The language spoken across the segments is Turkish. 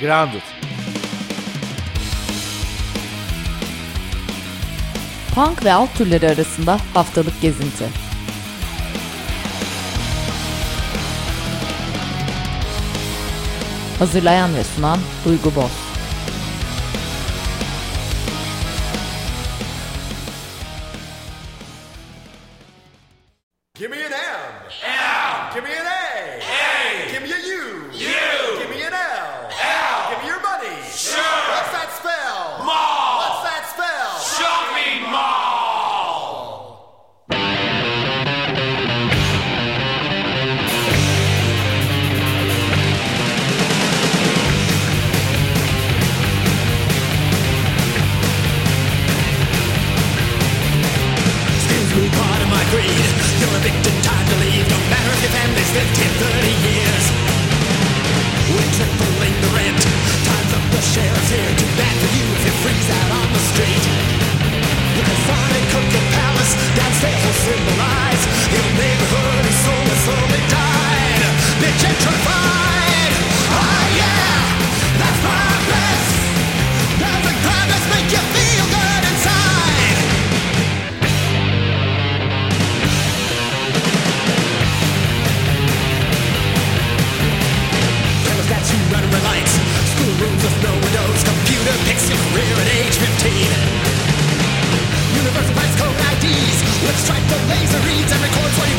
Grounded. Punk ve alt türleri arasında haftalık gezinti. Hazırlayan ve sunan Duygu Boz. The laser reads and records what you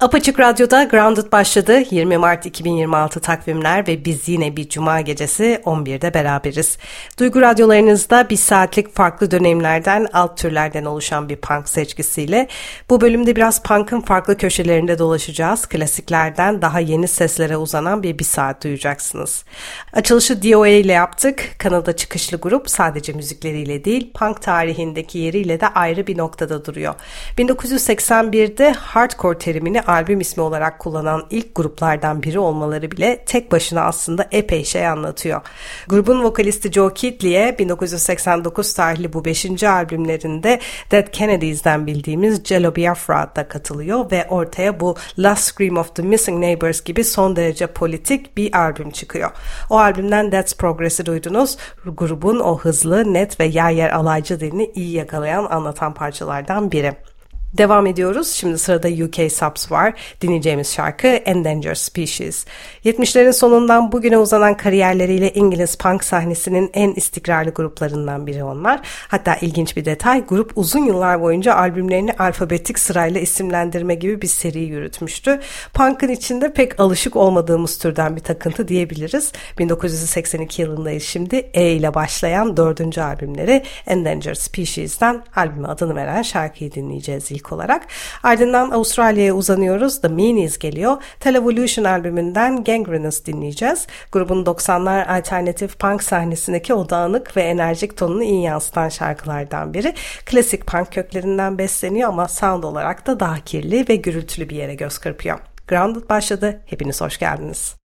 Apaçık Radyo'da Grounded başladı. 20 Mart 2026 takvimler ve biz yine bir cuma gecesi 11'de beraberiz. Duygu radyolarınızda bir saatlik farklı dönemlerden, alt türlerden oluşan bir punk seçkisiyle bu bölümde biraz punk'ın farklı köşelerinde dolaşacağız. Klasiklerden daha yeni seslere uzanan bir bir saat duyacaksınız. Açılışı DOA ile yaptık. Kanada çıkışlı grup sadece müzikleriyle değil, punk tarihindeki yeriyle de ayrı bir noktada duruyor. 1981'de hardcore terimini albüm ismi olarak kullanan ilk gruplardan biri olmaları bile tek başına aslında epey şey anlatıyor. Grubun vokalisti Joe Kidley'e 1989 tarihli bu 5. albümlerinde Dead Kennedys'den bildiğimiz Jello Biafra da katılıyor ve ortaya bu Last Scream of the Missing Neighbors gibi son derece politik bir albüm çıkıyor. O albümden That's Progress'i duydunuz. Grubun o hızlı, net ve yer yer alaycı dilini iyi yakalayan anlatan parçalardan biri. Devam ediyoruz. Şimdi sırada UK Subs var. Dinleyeceğimiz şarkı Endangered Species. 70'lerin sonundan bugüne uzanan kariyerleriyle İngiliz punk sahnesinin en istikrarlı gruplarından biri onlar. Hatta ilginç bir detay, grup uzun yıllar boyunca albümlerini alfabetik sırayla isimlendirme gibi bir seri yürütmüştü. Punk'ın içinde pek alışık olmadığımız türden bir takıntı diyebiliriz. 1982 yılındayız şimdi. E ile başlayan dördüncü albümleri Endangered Species'den albüme adını veren şarkıyı dinleyeceğiz ilk olarak. Ardından Avustralya'ya uzanıyoruz. The Meanies geliyor. Televolution albümünden Gangrenous dinleyeceğiz. Grubun 90'lar alternatif punk sahnesindeki o dağınık ve enerjik tonunu iyi yansıtan şarkılardan biri. Klasik punk köklerinden besleniyor ama sound olarak da daha kirli ve gürültülü bir yere göz kırpıyor. Grounded başladı. Hepiniz hoş geldiniz.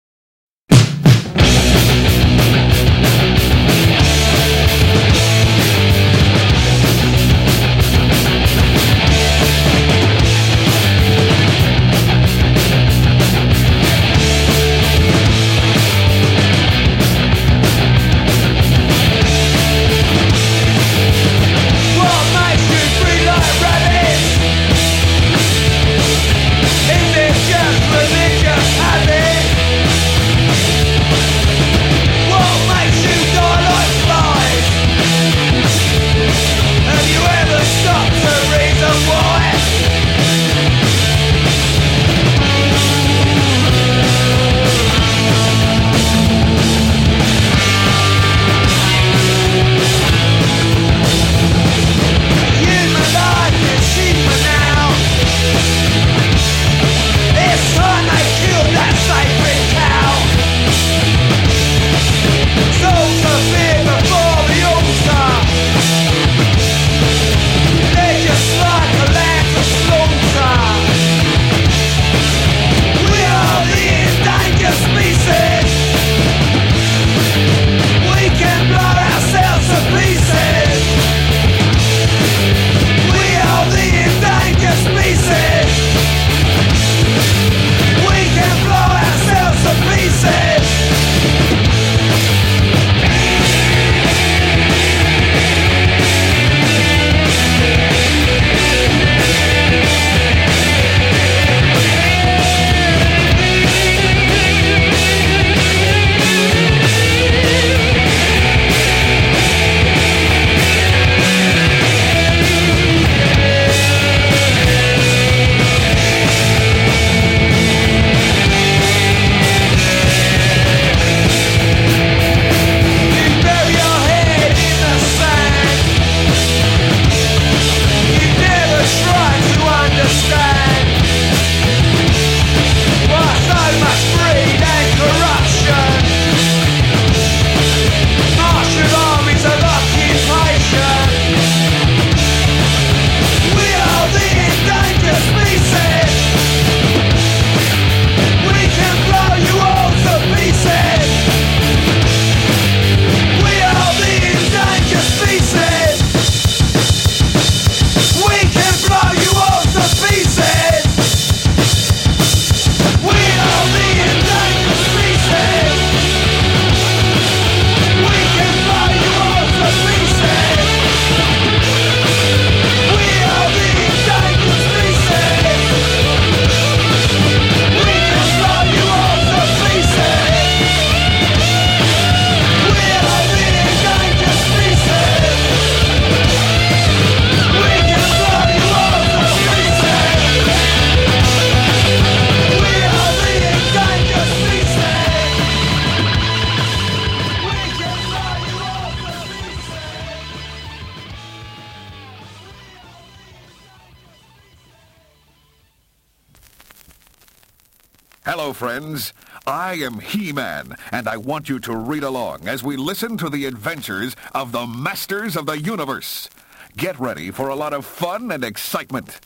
Friends. I am He-Man, and I want you to read along as we listen to the adventures of the Masters of the Universe. Get ready for a lot of fun and excitement.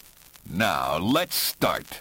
Now, let's start.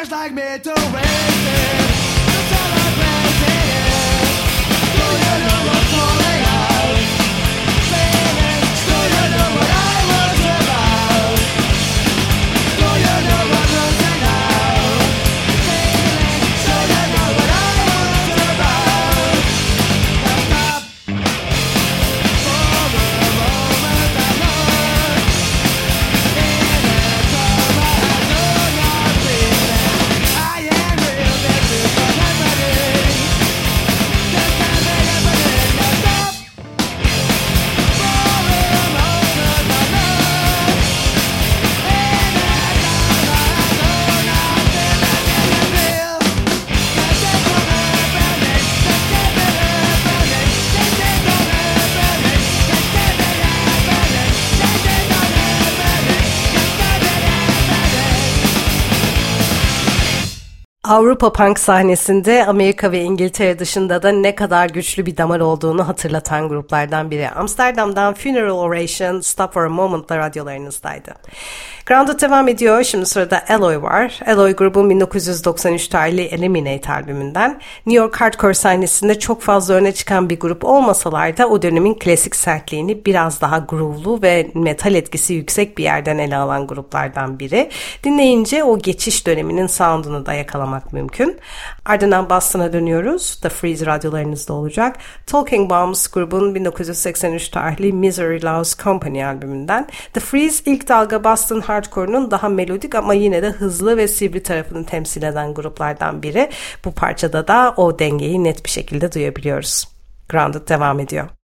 Just like me to waste it. To celebrate it. Do you know what's calling Avrupa punk sahnesinde Amerika ve İngiltere dışında da ne kadar güçlü bir damar olduğunu hatırlatan gruplardan biri. Amsterdam'dan Funeral Oration, Stop for a Moment'la radyolarınızdaydı. Grounded devam ediyor. Şimdi sırada Alloy var. Alloy grubun 1993 tarihli Eliminate albümünden. New York hardcore sahnesinde çok fazla öne çıkan bir grup olmasalar da o dönemin klasik sertliğini biraz daha groovlu ve metal etkisi yüksek bir yerden ele alan gruplardan biri. Dinleyince o geçiş döneminin sound'unu da yakalamak mümkün. Ardından Boston'a dönüyoruz. The Freeze radyolarınızda olacak. Talking Bombs grubun 1983 tarihli Misery Loves Company albümünden. The Freeze ilk dalga Boston Hardcore'un daha melodik ama yine de hızlı ve sivri tarafını temsil eden gruplardan biri. Bu parçada da o dengeyi net bir şekilde duyabiliyoruz. Grounded devam ediyor.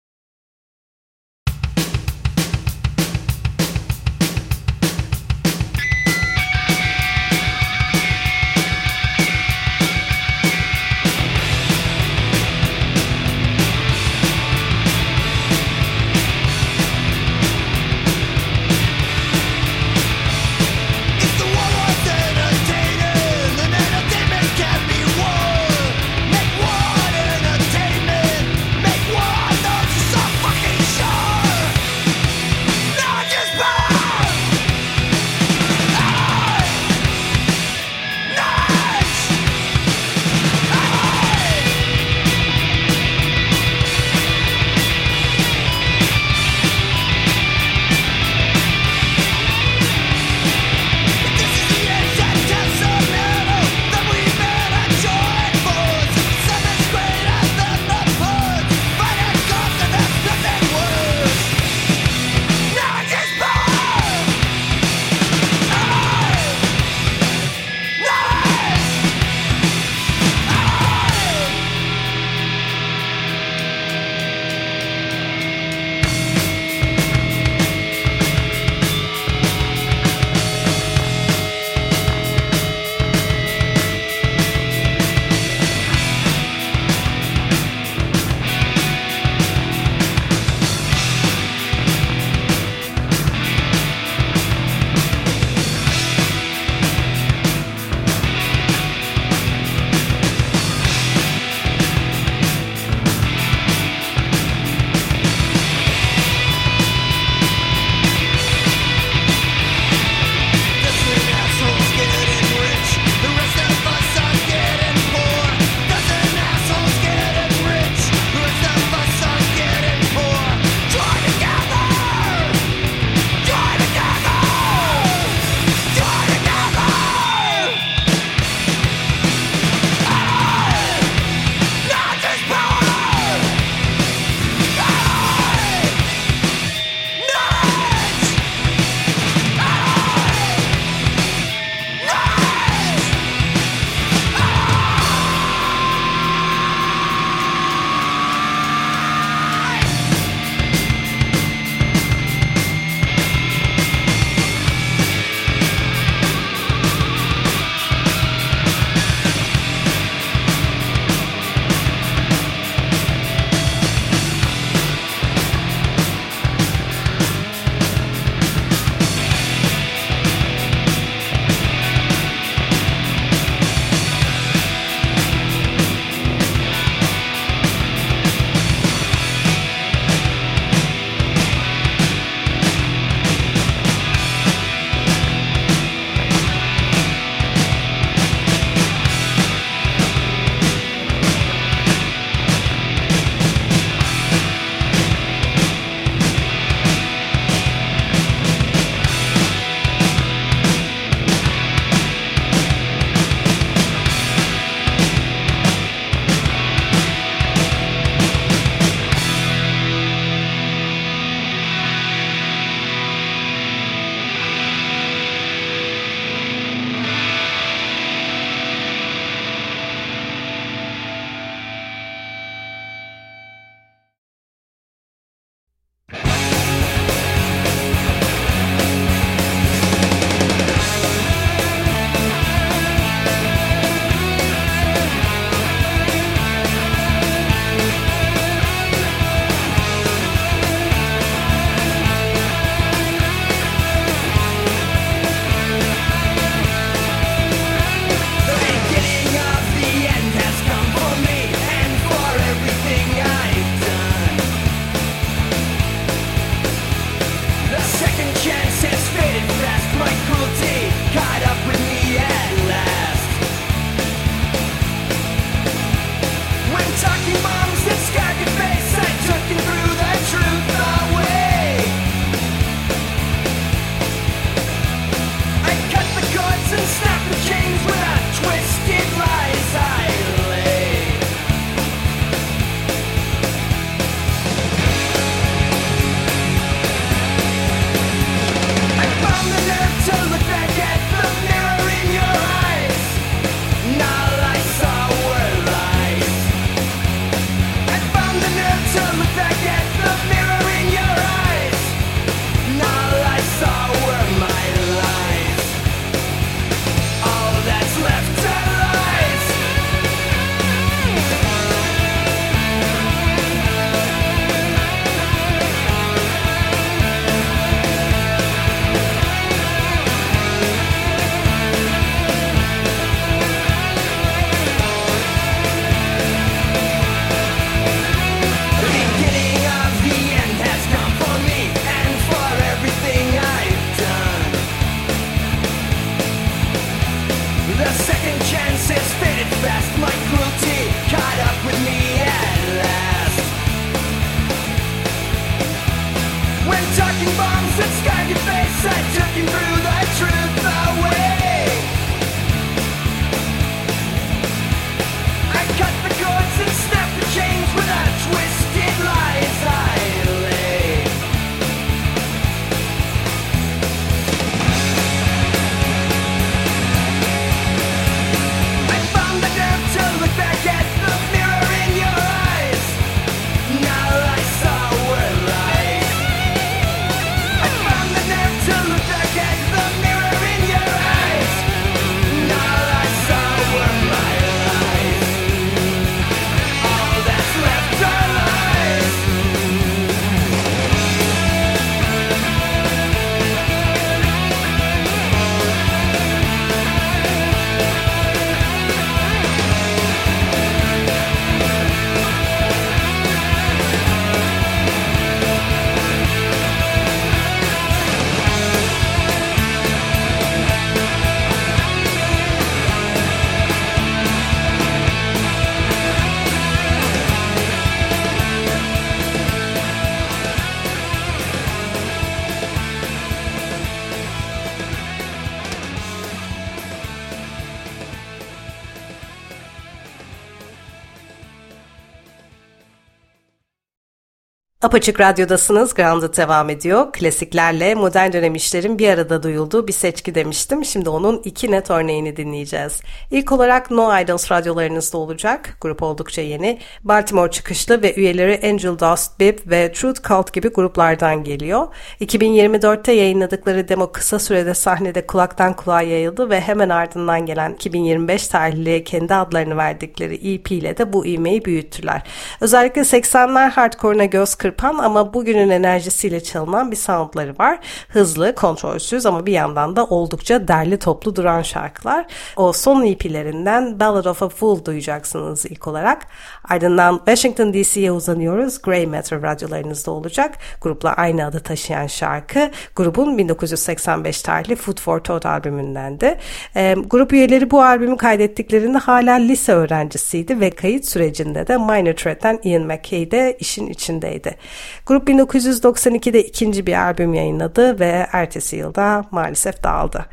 Apaçık Radyo'dasınız. Grounded devam ediyor. Klasiklerle modern dönem işlerin bir arada duyulduğu bir seçki demiştim. Şimdi onun iki net örneğini dinleyeceğiz. İlk olarak No Idols radyolarınızda olacak. Grup oldukça yeni. Baltimore çıkışlı ve üyeleri Angel Dust, Bip ve Truth Cult gibi gruplardan geliyor. 2024'te yayınladıkları demo kısa sürede sahnede kulaktan kulağa yayıldı ve hemen ardından gelen 2025 tarihli kendi adlarını verdikleri EP ile de bu ivmeyi büyüttüler. Özellikle 80'ler hardcore'una göz kırpan ama bugünün enerjisiyle çalınan bir soundları var. Hızlı, kontrolsüz ama bir yandan da oldukça derli toplu duran şarkılar. O son EP'lerinden Ballad of a Fool duyacaksınız ilk olarak. Ardından Washington DC'ye uzanıyoruz. Grey Matter radyolarınızda olacak. Grupla aynı adı taşıyan şarkı grubun 1985 tarihli Food for Thought albümündendi. E, grup üyeleri bu albümü kaydettiklerinde hala lise öğrencisiydi ve kayıt sürecinde de Minor Threat'ten Ian McKay de işin içindeydi. Grup 1992'de ikinci bir albüm yayınladı ve ertesi yılda maalesef dağıldı.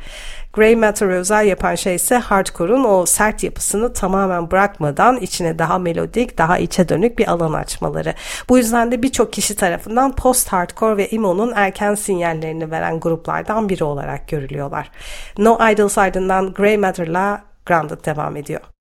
Grey Matter'ı özel yapan şey ise hardcore'un o sert yapısını tamamen bırakmadan içine daha melodik, daha içe dönük bir alan açmaları. Bu yüzden de birçok kişi tarafından post-hardcore ve emo'nun erken sinyallerini veren gruplardan biri olarak görülüyorlar. No Idols ardından Grey Matter'la Grounded devam ediyor.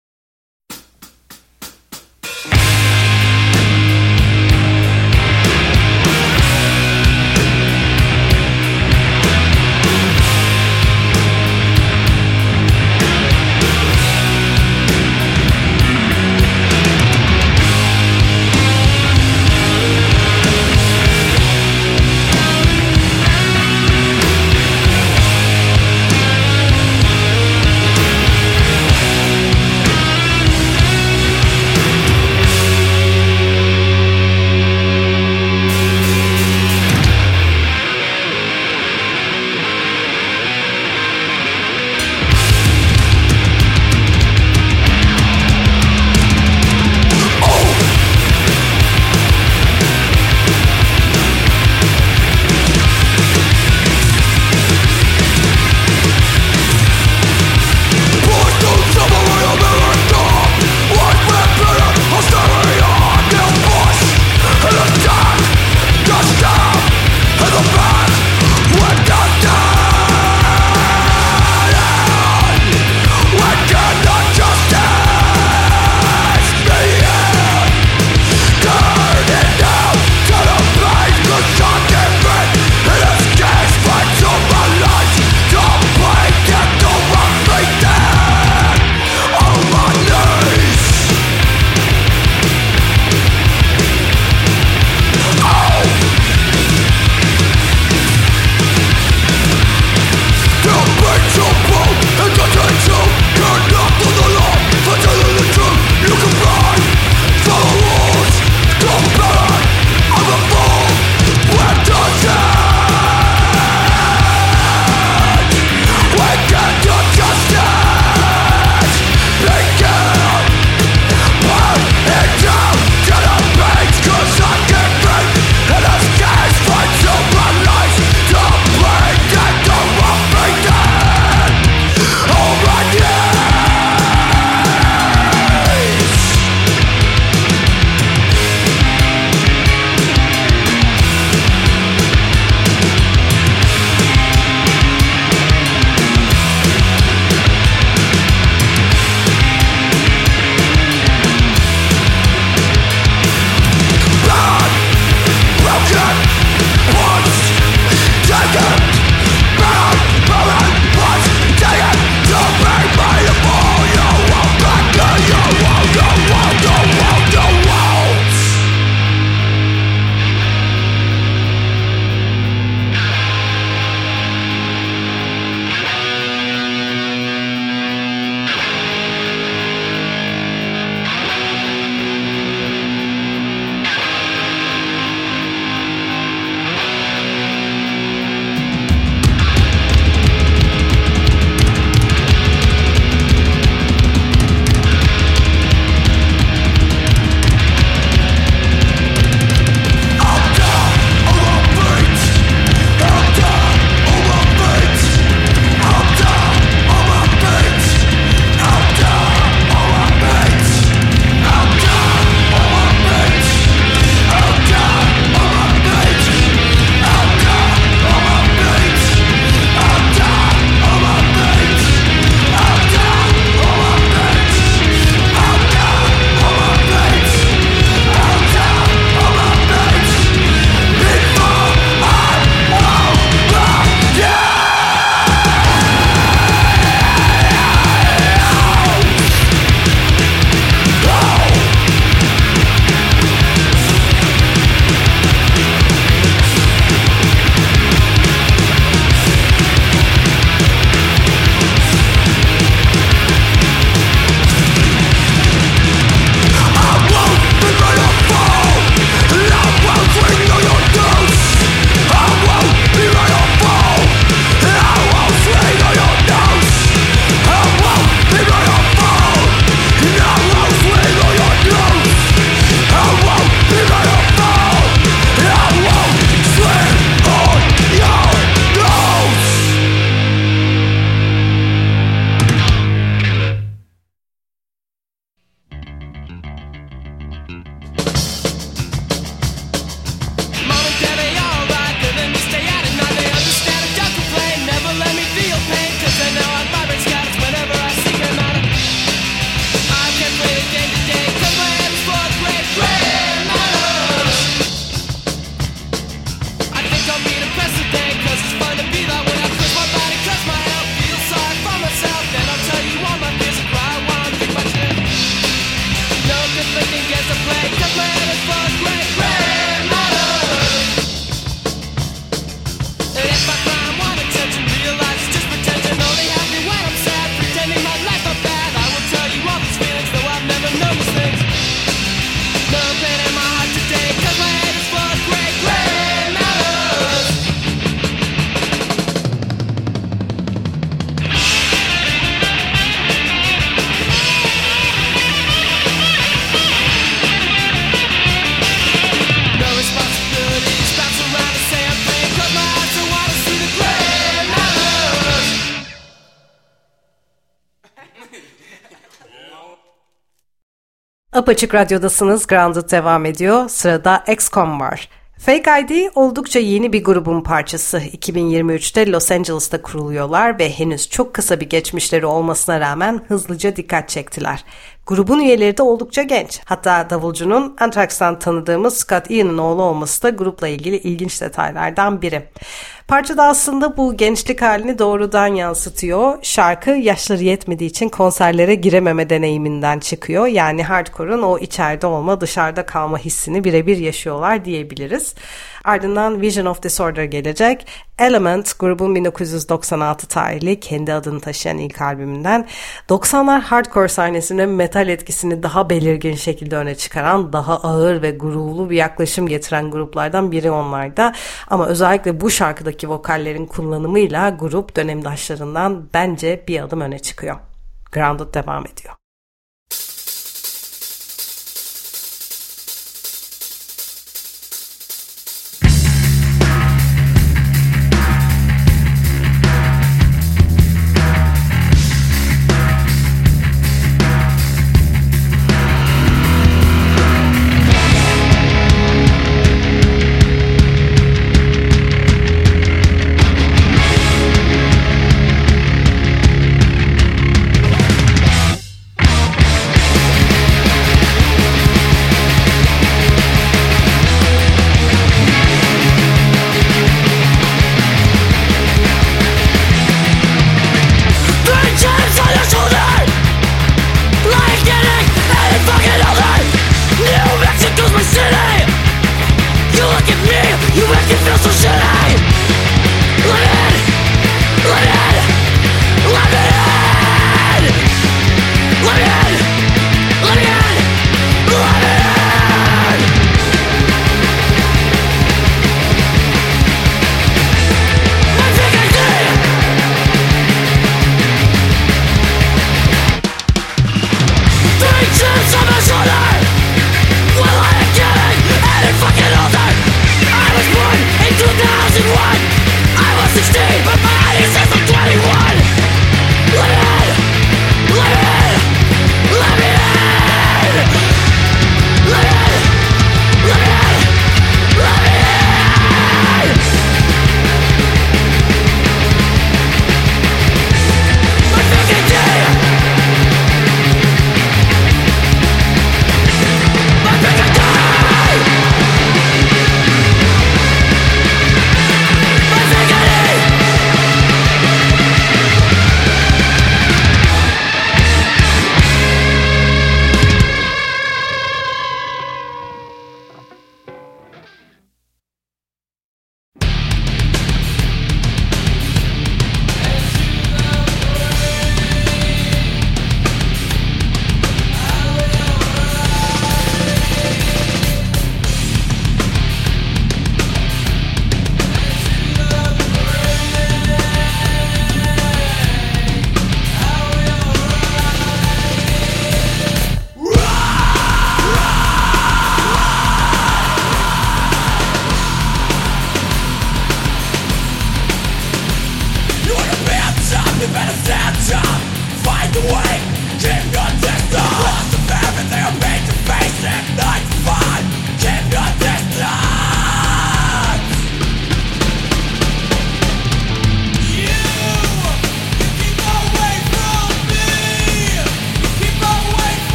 Apaçık Radyo'dasınız. Grounded devam ediyor. Sırada XCOM var. Fake ID oldukça yeni bir grubun parçası. 2023'te Los Angeles'ta kuruluyorlar ve henüz çok kısa bir geçmişleri olmasına rağmen hızlıca dikkat çektiler. Grubun üyeleri de oldukça genç. Hatta davulcunun Anthrax'tan tanıdığımız Scott Ian'ın oğlu olması da grupla ilgili ilginç detaylardan biri. Parçada aslında bu gençlik halini doğrudan yansıtıyor. Şarkı yaşları yetmediği için konserlere girememe deneyiminden çıkıyor. Yani hardcore'un o içeride olma dışarıda kalma hissini birebir yaşıyorlar diyebiliriz. Ardından Vision of Disorder gelecek. Element grubun 1996 tarihli kendi adını taşıyan ilk albümünden 90'lar hardcore sahnesine metal etkisini daha belirgin şekilde öne çıkaran, daha ağır ve gururlu bir yaklaşım getiren gruplardan biri onlarda. Ama özellikle bu şarkıdaki vokallerin kullanımıyla grup dönemdaşlarından bence bir adım öne çıkıyor. Grounded devam ediyor.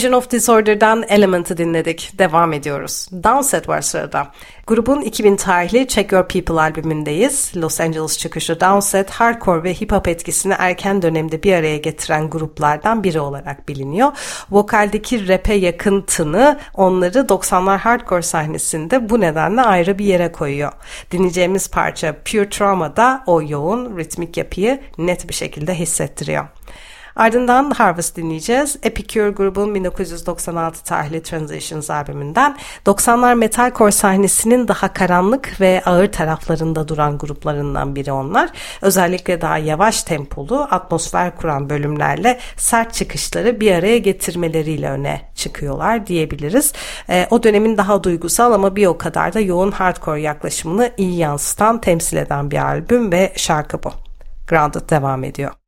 Vision of Disorder'dan Element'ı dinledik. Devam ediyoruz. Downset var sırada. Grubun 2000 tarihli Check Your People albümündeyiz. Los Angeles çıkışı Downset, hardcore ve hip hop etkisini erken dönemde bir araya getiren gruplardan biri olarak biliniyor. Vokaldeki rap'e yakın tını onları 90'lar hardcore sahnesinde bu nedenle ayrı bir yere koyuyor. Dinleyeceğimiz parça Pure Trauma da o yoğun ritmik yapıyı net bir şekilde hissettiriyor. Ardından Harvest dinleyeceğiz. Epicure grubun 1996 tarihli Transitions albümünden 90'lar metalcore sahnesinin daha karanlık ve ağır taraflarında duran gruplarından biri onlar. Özellikle daha yavaş tempolu, atmosfer kuran bölümlerle sert çıkışları bir araya getirmeleriyle öne çıkıyorlar diyebiliriz. E, o dönemin daha duygusal ama bir o kadar da yoğun hardcore yaklaşımını iyi yansıtan, temsil eden bir albüm ve şarkı bu. Grounded devam ediyor.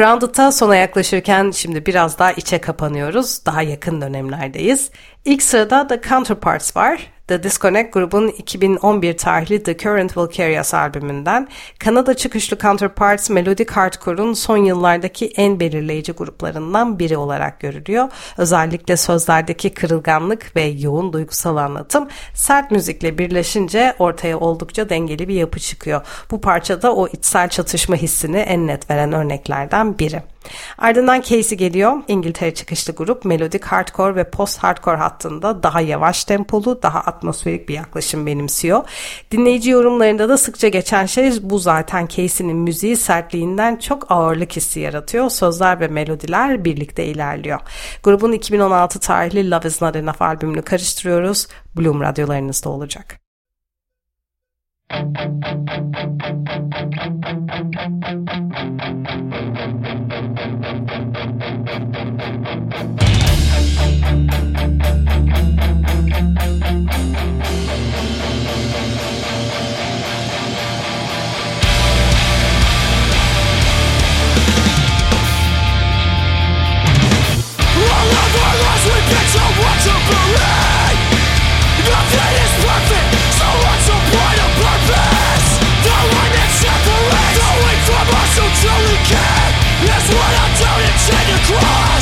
Grounded'a sona yaklaşırken şimdi biraz daha içe kapanıyoruz. Daha yakın dönemlerdeyiz. İlk sırada The Counterparts var. The Disconnect grubun 2011 tarihli The Current Will albümünden Kanada çıkışlı Counterparts Melodic Hardcore'un son yıllardaki en belirleyici gruplarından biri olarak görülüyor. Özellikle sözlerdeki kırılganlık ve yoğun duygusal anlatım sert müzikle birleşince ortaya oldukça dengeli bir yapı çıkıyor. Bu parçada o içsel çatışma hissini en net veren örneklerden biri. Ardından Casey geliyor. İngiltere çıkışlı grup melodik hardcore ve post hardcore hattında daha yavaş tempolu, daha atmosferik bir yaklaşım benimsiyor. Dinleyici yorumlarında da sıkça geçen şey bu zaten Casey'nin müziği sertliğinden çok ağırlık hissi yaratıyor. Sözler ve melodiler birlikte ilerliyor. Grubun 2016 tarihli Love Is Not Enough albümünü karıştırıyoruz. Bloom radyolarınızda olacak. Thank you. take a cross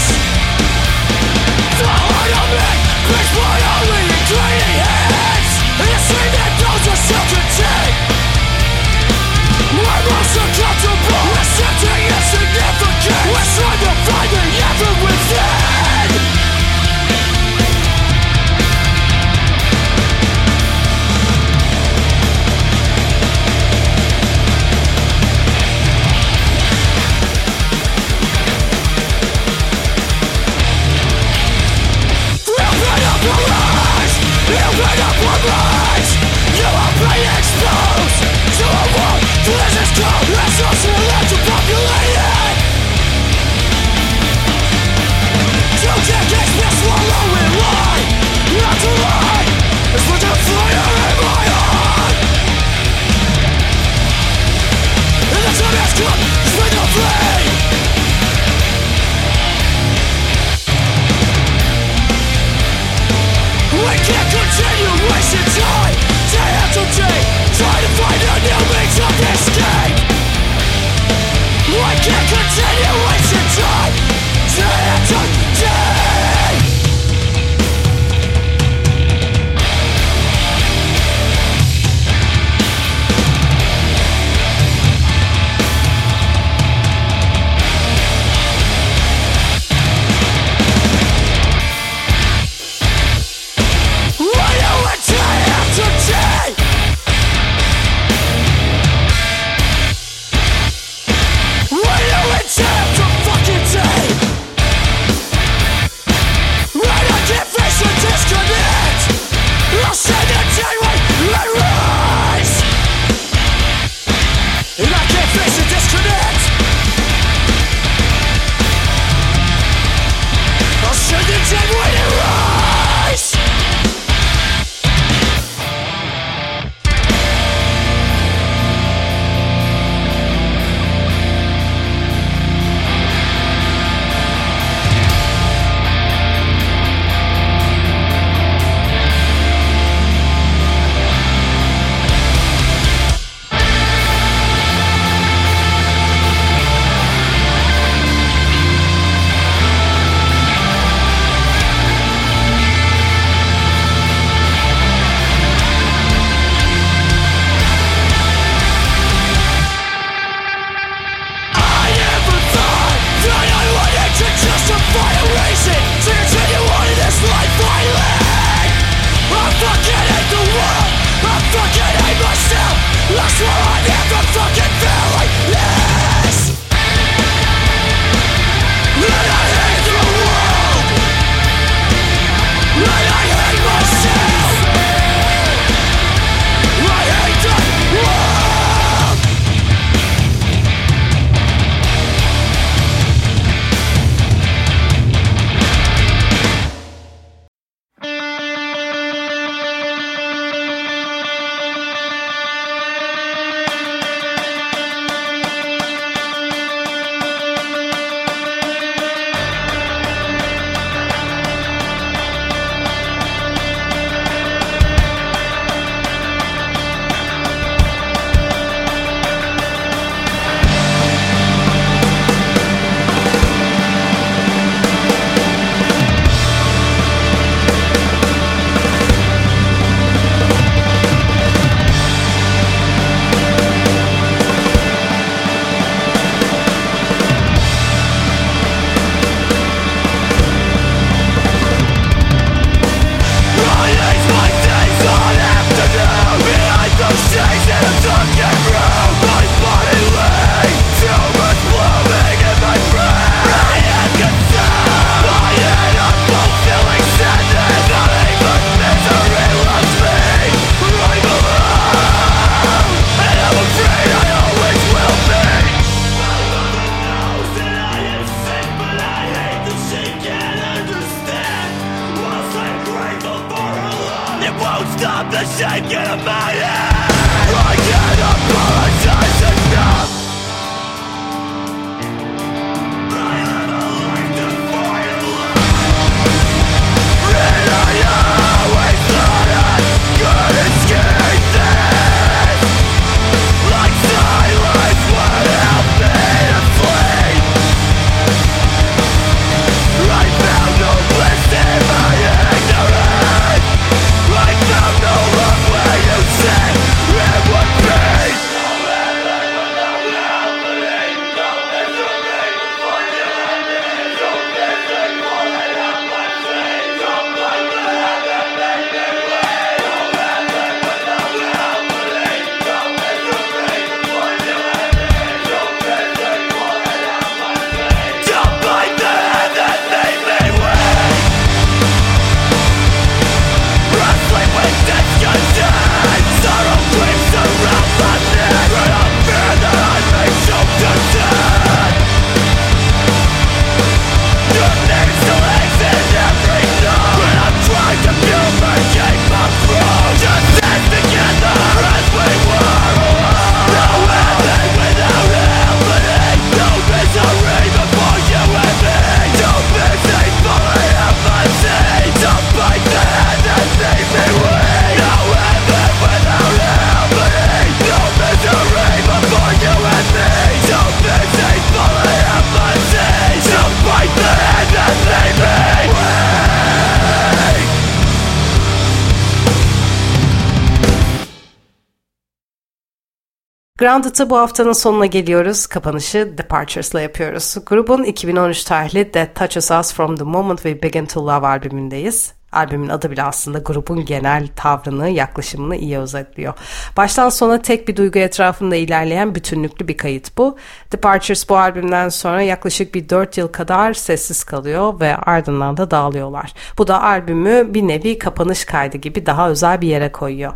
Grounded'ı bu haftanın sonuna geliyoruz. Kapanışı Departures'la yapıyoruz. Grubun 2013 tarihli That Touches Us From The Moment We Begin To Love albümündeyiz. Albümün adı bile aslında grubun genel tavrını, yaklaşımını iyi özetliyor. Baştan sona tek bir duygu etrafında ilerleyen bütünlüklü bir kayıt bu. Departures bu albümden sonra yaklaşık bir 4 yıl kadar sessiz kalıyor ve ardından da dağılıyorlar. Bu da albümü bir nevi kapanış kaydı gibi daha özel bir yere koyuyor.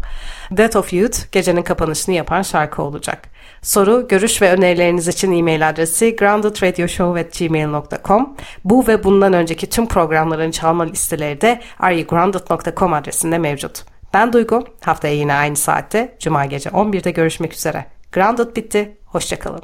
Death of Youth gecenin kapanışını yapan şarkı olacak. Soru, görüş ve önerileriniz için e-mail adresi groundedradioshow.gmail.com Bu ve bundan önceki tüm programların çalma listeleri de areyogrounded.com adresinde mevcut. Ben Duygu. Haftaya yine aynı saatte Cuma gece 11'de görüşmek üzere. Grounded bitti. Hoşçakalın.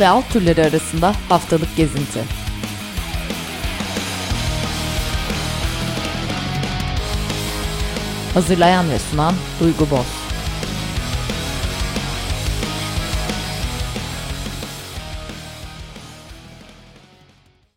Ve alt türleri arasında haftalık gezinti. Hazırlayan ve sunan Duygu Boz.